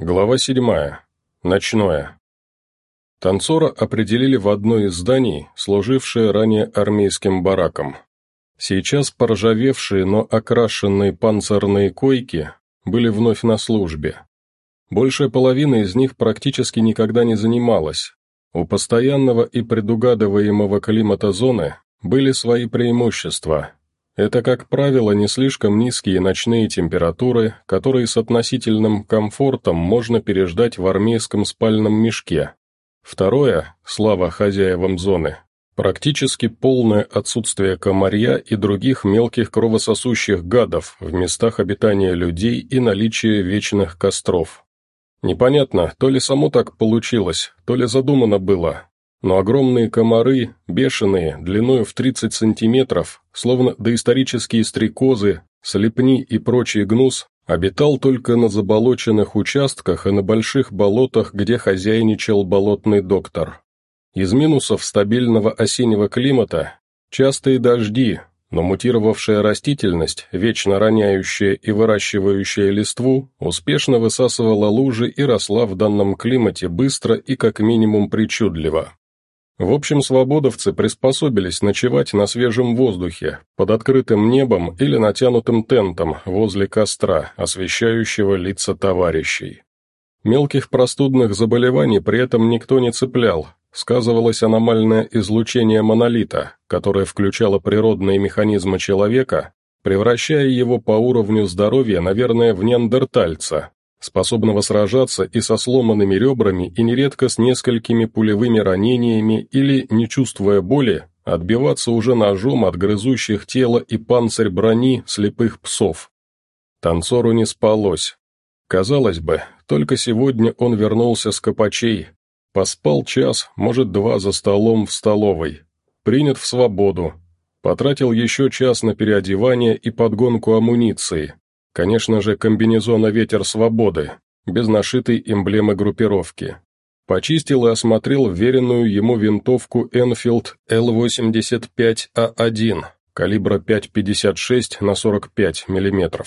Глава седьмая. Ночное. Танцора определили в одно из зданий, служившее ранее армейским бараком. Сейчас поржавевшие, но окрашенные панцирные койки были вновь на службе. Большая половина из них практически никогда не занималась. У постоянного и предугадываемого климата зоны были свои преимущества, это, как правило, не слишком низкие ночные температуры, которые с относительным комфортом можно переждать в армейском спальном мешке. Второе, слава хозяевам зоны, практически полное отсутствие комарья и других мелких кровососущих гадов в местах обитания людей и наличие вечных костров. Непонятно, то ли само так получилось, то ли задумано было, но огромные комары, бешеные, длиной в 30 сантиметров, словно доисторические стрекозы, слепни и прочий гнус, обитал только на заболоченных участках и на больших болотах, где хозяйничал болотный доктор. Из минусов стабильного осеннего климата – частые дожди, но мутировавшая растительность, вечно роняющая и выращивающая листву, успешно высасывала лужи и росла в данном климате быстро и как минимум причудливо. В общем, свободовцы приспособились ночевать на свежем воздухе, под открытым небом или натянутым тентом возле костра, освещающего лица товарищей. Мелких простудных заболеваний при этом никто не цеплял, сказывалось аномальное излучение монолита, которое включало природные механизмы человека, превращая его по уровню здоровья, наверное, в неандертальца, способного сражаться и со сломанными ребрами, и нередко с несколькими пулевыми ранениями или, не чувствуя боли, отбиваться уже ножом от грызущих тело и панцирь брони слепых псов. Танцору не спалось. Казалось бы, только сегодня он вернулся с копачей, поспал час, может два за столом в столовой, принят в свободу, потратил еще час на переодевание и подгонку амуниции, Конечно же, комбинезона «Ветер свободы», без нашитой эмблемы группировки. Почистил и осмотрел веренную ему винтовку Enfield L85A1 калибра 5,56 на 45 мм.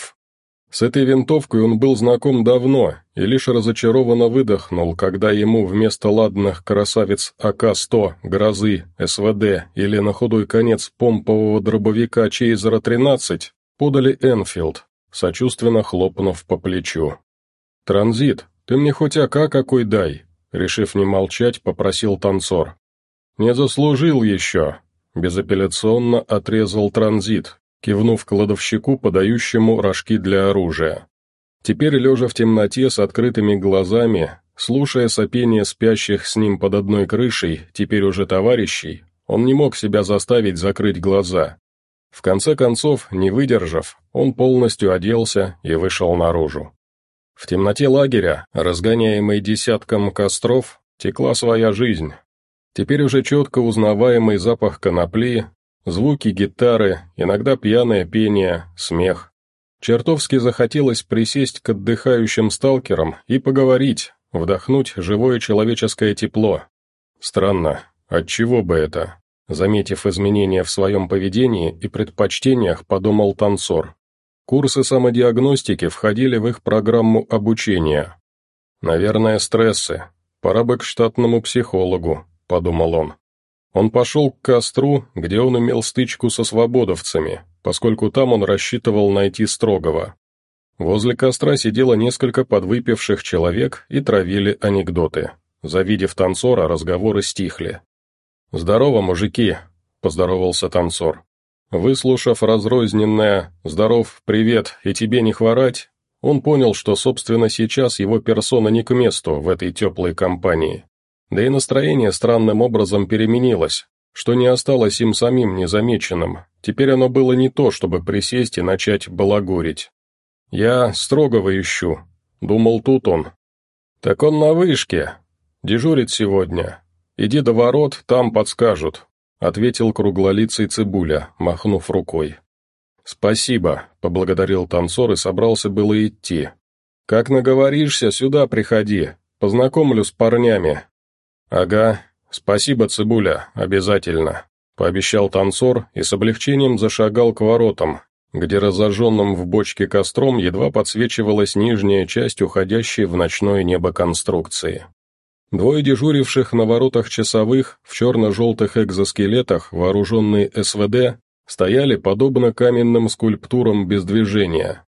С этой винтовкой он был знаком давно и лишь разочарованно выдохнул, когда ему вместо ладных красавиц АК-100, «Грозы», СВД или на худой конец помпового дробовика Чейзера-13 подали Энфилд, сочувственно хлопнув по плечу. «Транзит, ты мне хоть ока какой дай», — решив не молчать, попросил танцор. «Не заслужил еще», — безапелляционно отрезал транзит, кивнув кладовщику, подающему рожки для оружия. Теперь, лежа в темноте с открытыми глазами, слушая сопение спящих с ним под одной крышей, теперь уже товарищей, он не мог себя заставить закрыть глаза. В конце концов, не выдержав, он полностью оделся и вышел наружу. В темноте лагеря, разгоняемой десятком костров, текла своя жизнь. Теперь уже четко узнаваемый запах конопли, звуки гитары, иногда пьяное пение, смех. Чертовски захотелось присесть к отдыхающим сталкерам и поговорить, вдохнуть живое человеческое тепло. Странно, отчего бы это? Заметив изменения в своем поведении и предпочтениях, подумал танцор. Курсы самодиагностики входили в их программу обучения. «Наверное, стрессы. Пора бы к штатному психологу», — подумал он. Он пошел к костру, где он имел стычку со свободовцами, поскольку там он рассчитывал найти строгого. Возле костра сидело несколько подвыпивших человек и травили анекдоты. Завидев танцора, разговоры стихли. «Здорово, мужики!» — поздоровался танцор. Выслушав разрозненное «Здоров, привет, и тебе не хворать», он понял, что, собственно, сейчас его персона не к месту в этой теплой компании. Да и настроение странным образом переменилось, что не осталось им самим незамеченным. Теперь оно было не то, чтобы присесть и начать балагурить. «Я строгого ищу», — думал тут он. «Так он на вышке. Дежурит сегодня. «Иди до ворот, там подскажут», — ответил круглолицый Цибуля, махнув рукой. «Спасибо», — поблагодарил танцор и собрался было идти. «Как наговоришься, сюда приходи, познакомлю с парнями». «Ага, спасибо, Цибуля, обязательно», — пообещал танцор и с облегчением зашагал к воротам, где разожженным в бочке костром едва подсвечивалась нижняя часть уходящей в ночное небо конструкции. Двое дежуривших на воротах часовых в черно-желтых экзоскелетах, вооруженные СВД, стояли подобно каменным скульптурам без движения.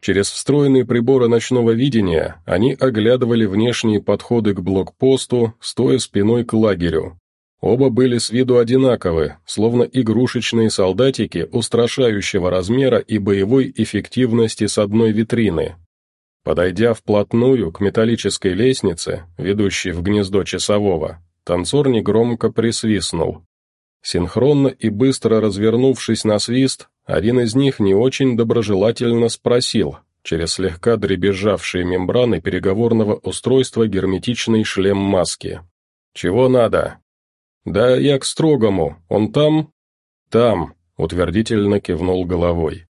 Через встроенные приборы ночного видения они оглядывали внешние подходы к блокпосту, стоя спиной к лагерю. Оба были с виду одинаковы, словно игрушечные солдатики устрашающего размера и боевой эффективности с одной витрины. Подойдя вплотную к металлической лестнице, ведущей в гнездо часового, танцор негромко присвистнул. Синхронно и быстро развернувшись на свист, один из них не очень доброжелательно спросил, через слегка дребезжавшие мембраны переговорного устройства герметичный шлем маски. «Чего надо?» «Да я к строгому, он там?» «Там», — утвердительно кивнул головой.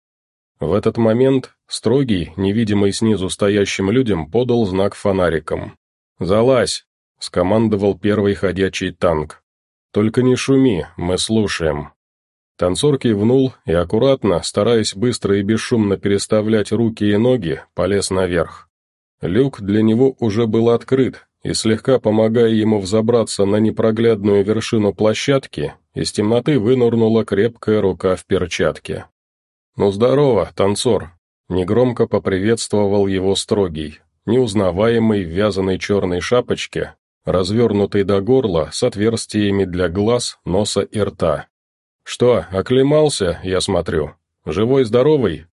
В этот момент строгий, невидимый снизу стоящим людям, подал знак фонариком. «Залазь!» — скомандовал первый ходячий танк. «Только не шуми, мы слушаем». Танцор кивнул и аккуратно, стараясь быстро и бесшумно переставлять руки и ноги, полез наверх. Люк для него уже был открыт, и слегка помогая ему взобраться на непроглядную вершину площадки, из темноты вынырнула крепкая рука в перчатке. «Ну здорово, танцор!» Негромко поприветствовал его строгий, неузнаваемый в вязаной черной шапочке, развернутый до горла с отверстиями для глаз, носа и рта. «Что, оклемался, я смотрю? Живой-здоровый?»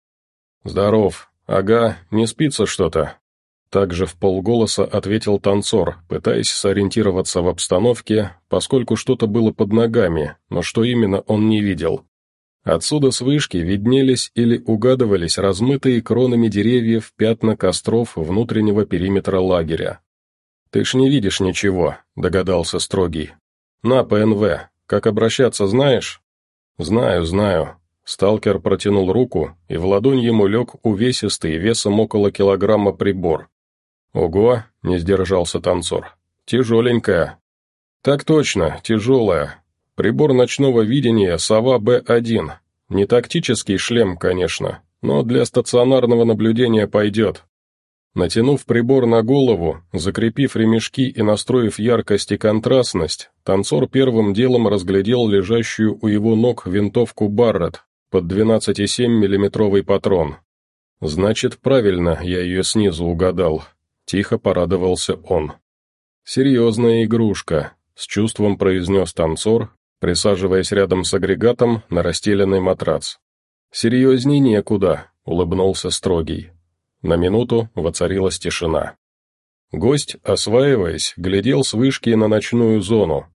«Здоров. Ага, не спится что-то». Также в полголоса ответил танцор, пытаясь сориентироваться в обстановке, поскольку что-то было под ногами, но что именно он не видел. Отсюда с вышки виднелись или угадывались размытые кронами деревьев пятна костров внутреннего периметра лагеря. «Ты ж не видишь ничего», — догадался Строгий. «На, ПНВ, как обращаться знаешь?» «Знаю, знаю». Сталкер протянул руку, и в ладонь ему лег увесистый, весом около килограмма прибор. «Ого!» — не сдержался танцор. «Тяжеленькая». «Так точно, тяжелая. Прибор ночного видения «Сова Б-1». Не тактический шлем, конечно, но для стационарного наблюдения пойдет. Натянув прибор на голову, закрепив ремешки и настроив яркость и контрастность, танцор первым делом разглядел лежащую у его ног винтовку Барретт под 12,7 миллиметровый патрон. «Значит, правильно я ее снизу угадал», — тихо порадовался он. «Серьезная игрушка», — с чувством произнес танцор, присаживаясь рядом с агрегатом на расстеленный матрац. «Серьезней некуда», — улыбнулся строгий. На минуту воцарилась тишина. Гость, осваиваясь, глядел с вышки на ночную зону.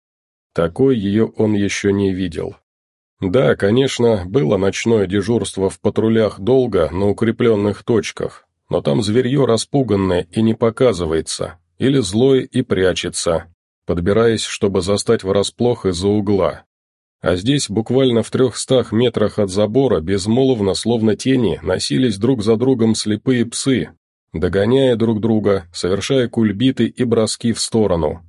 Такой ее он еще не видел. Да, конечно, было ночное дежурство в патрулях долго на укрепленных точках, но там зверье распуганное и не показывается, или злое и прячется, подбираясь, чтобы застать врасплох из-за угла. А здесь, буквально в трехстах метрах от забора, безмолвно, словно тени, носились друг за другом слепые псы, догоняя друг друга, совершая кульбиты и броски в сторону.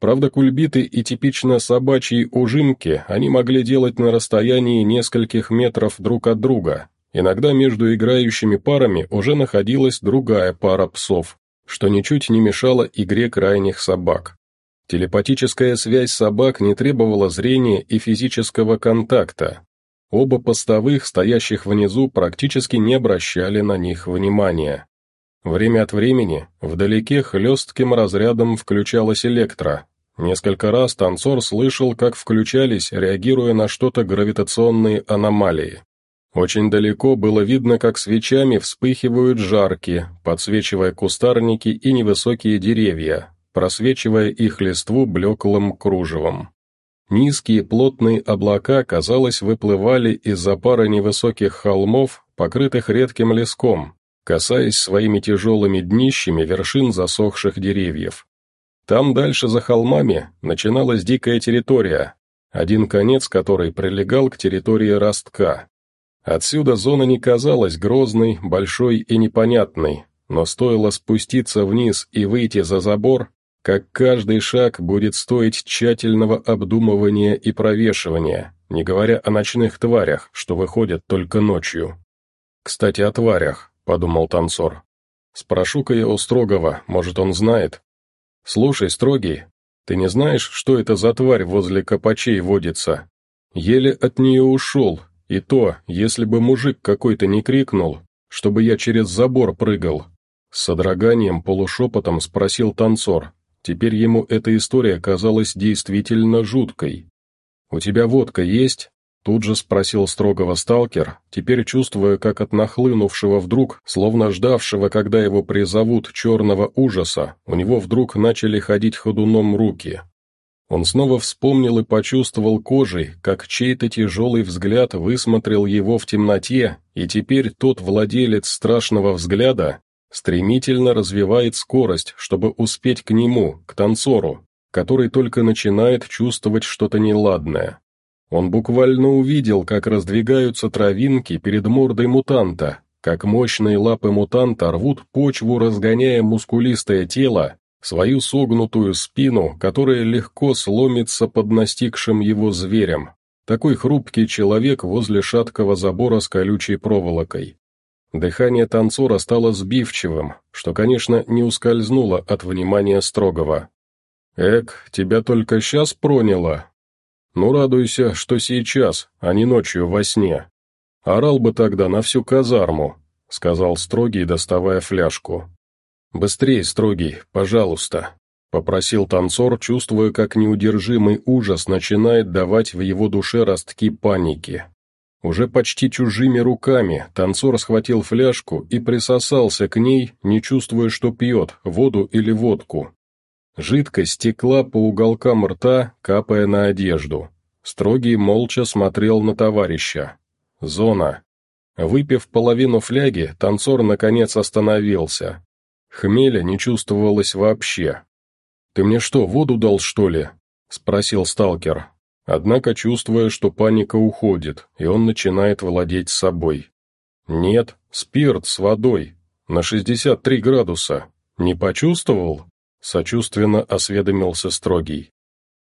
Правда, кульбиты и типично собачьи ужимки они могли делать на расстоянии нескольких метров друг от друга. Иногда между играющими парами уже находилась другая пара псов, что ничуть не мешало игре крайних собак. Телепатическая связь собак не требовала зрения и физического контакта. Оба постовых, стоящих внизу, практически не обращали на них внимания. Время от времени вдалеке хлестким разрядом включалась электро. Несколько раз танцор слышал, как включались, реагируя на что-то гравитационные аномалии. Очень далеко было видно, как свечами вспыхивают жарки, подсвечивая кустарники и невысокие деревья, просвечивая их листву блеклым кружевом. Низкие плотные облака, казалось, выплывали из-за пары невысоких холмов, покрытых редким леском, касаясь своими тяжелыми днищами вершин засохших деревьев. Там дальше за холмами начиналась дикая территория, один конец которой прилегал к территории ростка. Отсюда зона не казалась грозной, большой и непонятной, но стоило спуститься вниз и выйти за забор, как каждый шаг будет стоить тщательного обдумывания и провешивания, не говоря о ночных тварях, что выходят только ночью. «Кстати, о тварях», — подумал танцор. «Спрошу-ка я у Строгова, может, он знает?» «Слушай, Строгий, ты не знаешь, что это за тварь возле копачей водится? Еле от нее ушел, и то, если бы мужик какой-то не крикнул, чтобы я через забор прыгал». С содроганием полушепотом спросил танцор. Теперь ему эта история казалась действительно жуткой. «У тебя водка есть?» Тут же спросил строгого сталкер, теперь чувствуя, как от нахлынувшего вдруг, словно ждавшего, когда его призовут черного ужаса, у него вдруг начали ходить ходуном руки. Он снова вспомнил и почувствовал кожей, как чей-то тяжелый взгляд высмотрел его в темноте, и теперь тот владелец страшного взгляда стремительно развивает скорость, чтобы успеть к нему, к танцору, который только начинает чувствовать что-то неладное. Он буквально увидел, как раздвигаются травинки перед мордой мутанта, как мощные лапы мутанта рвут почву, разгоняя мускулистое тело, свою согнутую спину, которая легко сломится под настигшим его зверем. Такой хрупкий человек возле шаткого забора с колючей проволокой. Дыхание танцора стало сбивчивым, что, конечно, не ускользнуло от внимания строгого. «Эк, тебя только сейчас проняло?» Ну, радуйся, что сейчас, а не ночью во сне. Орал бы тогда на всю казарму», — сказал Строгий, доставая фляжку. «Быстрей, Строгий, пожалуйста», — попросил танцор, чувствуя, как неудержимый ужас начинает давать в его душе ростки паники. Уже почти чужими руками танцор схватил фляжку и присосался к ней, не чувствуя, что пьет, воду или водку. Жидкость стекла по уголкам рта, капая на одежду. Строгий молча смотрел на товарища. Зона. Выпив половину фляги, танцор наконец остановился. Хмеля не чувствовалось вообще. «Ты мне что, воду дал, что ли?» — спросил сталкер. Однако, чувствуя, что паника уходит, и он начинает владеть собой. «Нет, спирт с водой. На 63 градуса. Не почувствовал?» Сочувственно осведомился строгий.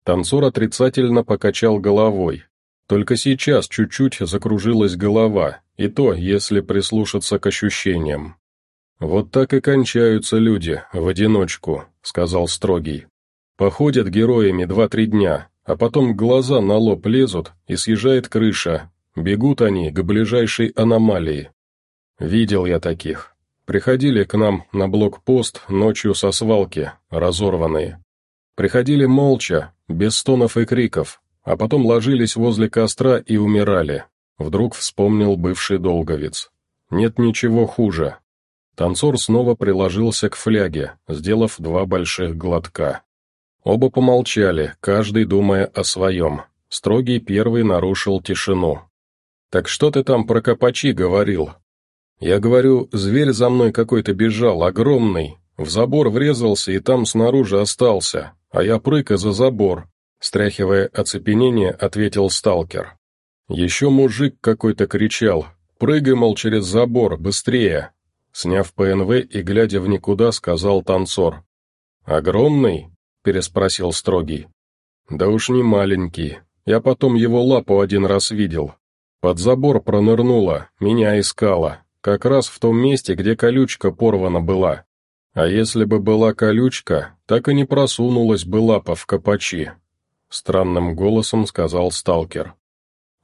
Танцор отрицательно покачал головой. Только сейчас чуть-чуть закружилась голова, и то, если прислушаться к ощущениям. «Вот так и кончаются люди, в одиночку», — сказал строгий. «Походят героями два-три дня, а потом глаза на лоб лезут, и съезжает крыша. Бегут они к ближайшей аномалии. Видел я таких. Приходили к нам на блокпост ночью со свалки, разорванные. Приходили молча, без стонов и криков, а потом ложились возле костра и умирали. Вдруг вспомнил бывший долговец. Нет ничего хуже. Танцор снова приложился к фляге, сделав два больших глотка. Оба помолчали, каждый думая о своем. Строгий первый нарушил тишину. «Так что ты там про копачи говорил?» Я говорю, зверь за мной какой-то бежал, огромный. В забор врезался и там снаружи остался, а я прыка за забор. Стряхивая оцепенение, ответил сталкер. Еще мужик какой-то кричал, прыгай, мол, через забор, быстрее. Сняв ПНВ и глядя в никуда, сказал танцор. «Огромный?» – переспросил строгий. «Да уж не маленький. Я потом его лапу один раз видел. Под забор пронырнула, меня искала, как раз в том месте, где колючка порвана была. А если бы была колючка, так и не просунулась бы лапа в копачи. Странным голосом сказал сталкер.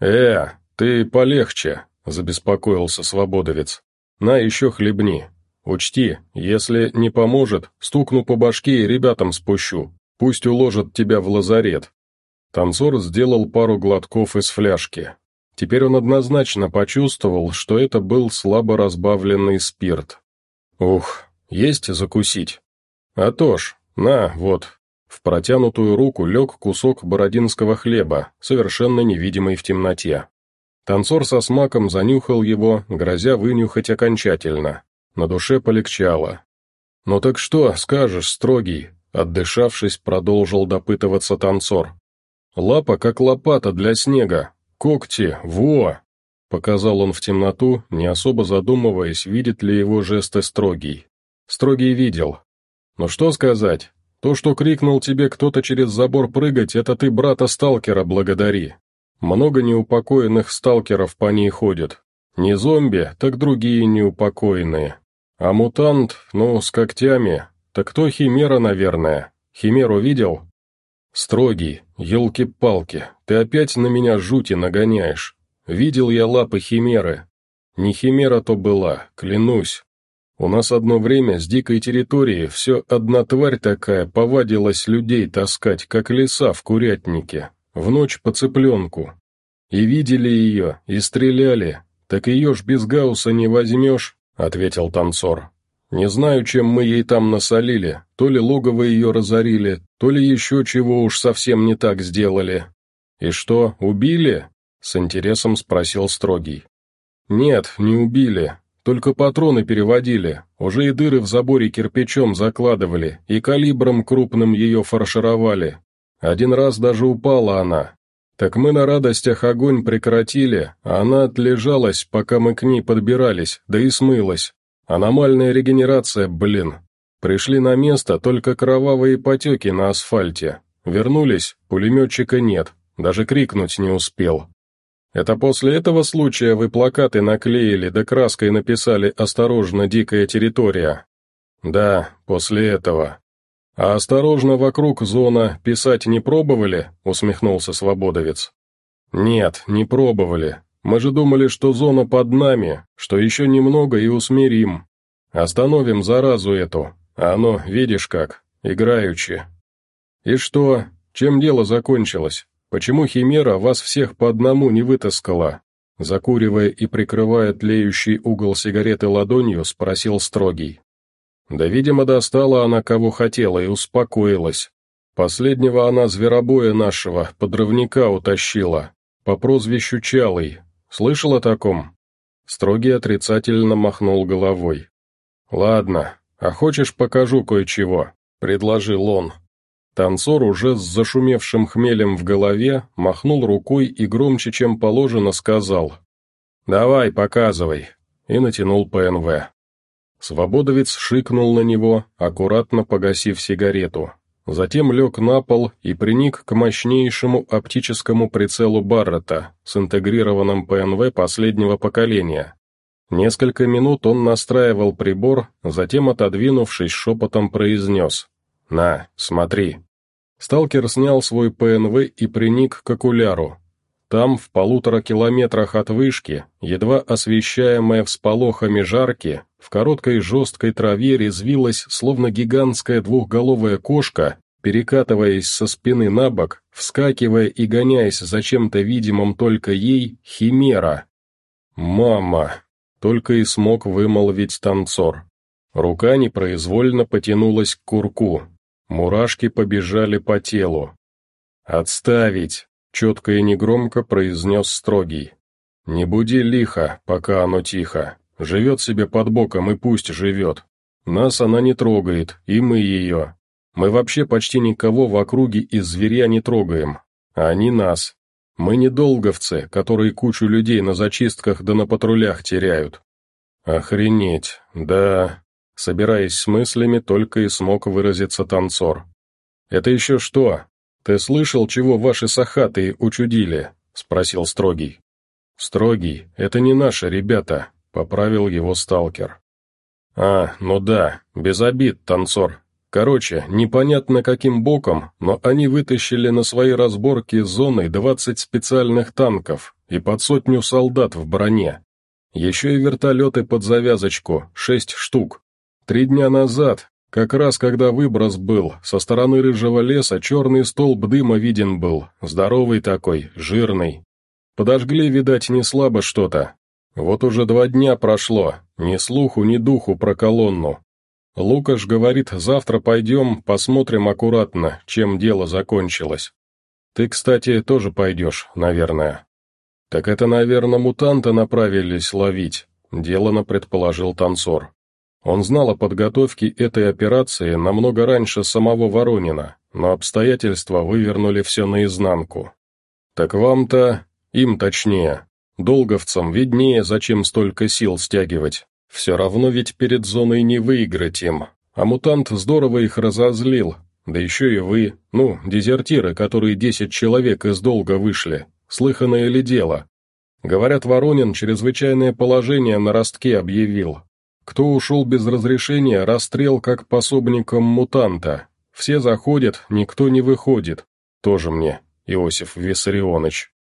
«Э, ты полегче», — забеспокоился свободовец. «На еще хлебни. Учти, если не поможет, стукну по башке и ребятам спущу. Пусть уложат тебя в лазарет». Танцор сделал пару глотков из фляжки. Теперь он однозначно почувствовал, что это был слабо разбавленный спирт. «Ух, есть закусить?» «А то ж, на, вот». В протянутую руку лег кусок бородинского хлеба, совершенно невидимый в темноте. Танцор со смаком занюхал его, грозя вынюхать окончательно. На душе полегчало. «Ну так что, скажешь, строгий?» Отдышавшись, продолжил допытываться танцор. «Лапа, как лопата для снега, «Когти! Во!» — показал он в темноту, не особо задумываясь, видит ли его жесты строгий. Строгий видел. «Но что сказать? То, что крикнул тебе кто-то через забор прыгать, это ты брата-сталкера благодари. Много неупокоенных сталкеров по ней ходит. Не зомби, так другие неупокоенные. А мутант, ну, с когтями, так кто химера, наверное. Химеру видел? Строгий, елки-палки, ты опять на меня жути нагоняешь. Видел я лапы химеры. Не химера то была, клянусь. У нас одно время с дикой территории все одна тварь такая повадилась людей таскать, как леса в курятнике, в ночь по цыпленку. И видели ее, и стреляли. Так ее ж без гаусса не возьмешь, — ответил танцор. Не знаю, чем мы ей там насолили, то ли логово ее разорили, то ли еще чего уж совсем не так сделали. И что, убили? С интересом спросил Строгий. Нет, не убили, только патроны переводили, уже и дыры в заборе кирпичом закладывали, и калибром крупным ее фаршировали. Один раз даже упала она. Так мы на радостях огонь прекратили, а она отлежалась, пока мы к ней подбирались, да и смылась. Аномальная регенерация, блин. Пришли на место, только кровавые потеки на асфальте. Вернулись, пулеметчика нет, даже крикнуть не успел. Это после этого случая вы плакаты наклеили да краской написали «Осторожно, дикая территория». Да, после этого. А «Осторожно, вокруг зона» писать не пробовали? Усмехнулся Свободовец. Нет, не пробовали. Мы же думали, что зона под нами, что еще немного и усмирим. Остановим заразу эту, а оно, видишь как, играючи. И что, чем дело закончилось? Почему Химера вас всех по одному не вытаскала?» Закуривая и прикрывая тлеющий угол сигареты ладонью, спросил Строгий. Да, видимо, достала она кого хотела и успокоилась. Последнего она зверобоя нашего, подрывника, утащила, по прозвищу Чалый. Слышал о таком?» Строгий отрицательно махнул головой. «Ладно, а хочешь покажу кое-чего?» — предложил он. Танцор уже с зашумевшим хмелем в голове махнул рукой и громче, чем положено, сказал «Давай, показывай», и натянул ПНВ. Свободовец шикнул на него, аккуратно погасив сигарету. Затем лег на пол и приник к мощнейшему оптическому прицелу Баррета с интегрированным ПНВ последнего поколения. Несколько минут он настраивал прибор, затем, отодвинувшись, шепотом произнес «На, смотри». Сталкер снял свой ПНВ и приник к окуляру. Там, в полутора километрах от вышки, едва освещаемая всполохами жарки, в короткой жесткой траве резвилась, словно гигантская двухголовая кошка, перекатываясь со спины на бок, вскакивая и гоняясь за чем-то видимым только ей, химера. «Мама!» — только и смог вымолвить танцор. Рука непроизвольно потянулась к курку, Мурашки побежали по телу. «Отставить!» — четко и негромко произнес строгий. «Не буди лихо, пока оно тихо. Живет себе под боком и пусть живет. Нас она не трогает, и мы ее. Мы вообще почти никого в округе из зверя не трогаем, а они нас. Мы не долговцы, которые кучу людей на зачистках да на патрулях теряют. Охренеть, да, Собираясь с мыслями, только и смог выразиться танцор. «Это еще что? Ты слышал, чего ваши сахатые учудили?» — спросил Строгий. «Строгий, это не наши ребята», — поправил его сталкер. «А, ну да, без обид, танцор. Короче, непонятно каким боком, но они вытащили на свои разборки с зоной двадцать специальных танков и под сотню солдат в броне. Еще и вертолеты под завязочку, шесть штук. Три дня назад, как раз когда выброс был, со стороны рыжего леса черный столб дыма виден был, здоровый такой, жирный. Подожгли, видать, не слабо что-то. Вот уже два дня прошло, ни слуху, ни духу про колонну. Лукаш говорит, завтра пойдем, посмотрим аккуратно, чем дело закончилось. Ты, кстати, тоже пойдешь, наверное. Так это, наверное, мутанта направились ловить, делано предположил танцор. Он знал о подготовке этой операции намного раньше самого Воронина, но обстоятельства вывернули все наизнанку. «Так вам-то, им точнее, долговцам виднее, зачем столько сил стягивать. Все равно ведь перед зоной не выиграть им, а мутант здорово их разозлил, да еще и вы, ну, дезертиры, которые десять человек из долга вышли, слыханное ли дело? Говорят, Воронин чрезвычайное положение на ростке объявил. Кто ушел без разрешения, расстрел как пособником мутанта. Все заходят, никто не выходит. Тоже мне, Иосиф Виссарионович.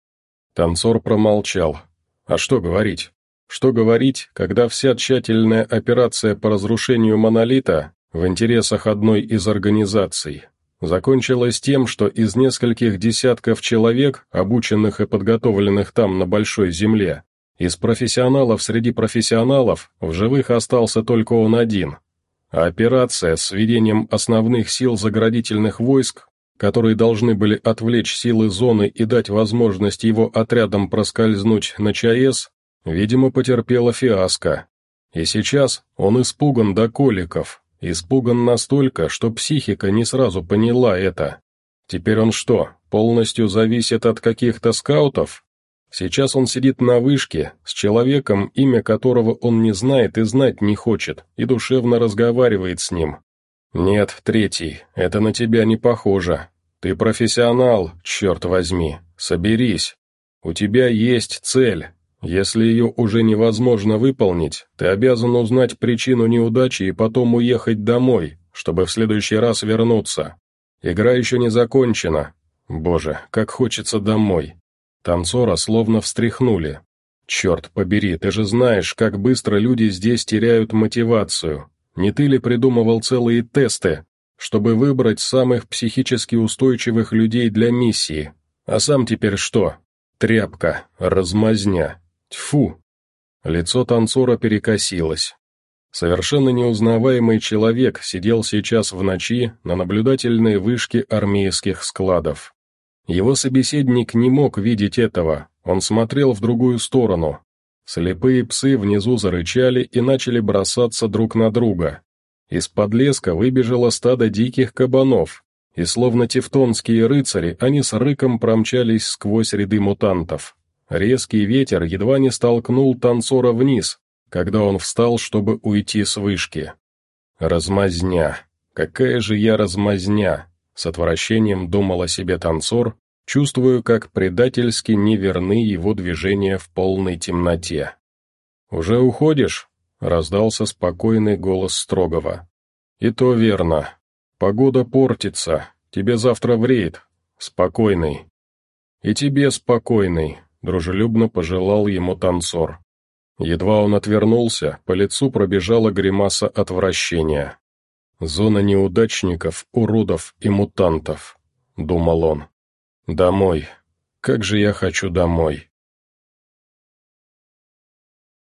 Танцор промолчал. А что говорить? Что говорить, когда вся тщательная операция по разрушению монолита в интересах одной из организаций закончилась тем, что из нескольких десятков человек, обученных и подготовленных там на Большой Земле, из профессионалов среди профессионалов в живых остался только он один. А операция с введением основных сил заградительных войск, которые должны были отвлечь силы зоны и дать возможность его отрядам проскользнуть на ЧАЭС, видимо, потерпела фиаско. И сейчас он испуган до коликов, Испуган настолько, что психика не сразу поняла это. Теперь он что, полностью зависит от каких-то скаутов? Сейчас он сидит на вышке, с человеком, имя которого он не знает и знать не хочет, и душевно разговаривает с ним. «Нет, третий, это на тебя не похоже. Ты профессионал, черт возьми, соберись. У тебя есть цель, если ее уже невозможно выполнить, ты обязан узнать причину неудачи и потом уехать домой, чтобы в следующий раз вернуться. Игра еще не закончена. Боже, как хочется домой. Танцора словно встряхнули. Черт побери, ты же знаешь, как быстро люди здесь теряют мотивацию. Не ты ли придумывал целые тесты, чтобы выбрать самых психически устойчивых людей для миссии? А сам теперь что? Тряпка, размазня. Тьфу! Лицо танцора перекосилось. Совершенно неузнаваемый человек сидел сейчас в ночи на наблюдательной вышке армейских складов. Его собеседник не мог видеть этого, он смотрел в другую сторону. Слепые псы внизу зарычали и начали бросаться друг на друга. Из-под леска выбежало стадо диких кабанов, и словно тевтонские рыцари, они с рыком промчались сквозь ряды мутантов. Резкий ветер едва не столкнул танцора вниз, когда он встал, чтобы уйти с вышки. «Размазня! Какая же я размазня!» С отвращением думал о себе танцор, чувствую, как предательски неверны его движения в полной темноте. «Уже уходишь?» — раздался спокойный голос строгого. «И то верно. Погода портится. Тебе завтра в рейд. Спокойный. И тебе спокойный. Дружелюбно пожелал ему танцор. Едва он отвернулся, по лицу пробежала гримаса отвращения. «Зона неудачников, уродов и мутантов», — думал он. «Домой. Как же я хочу домой».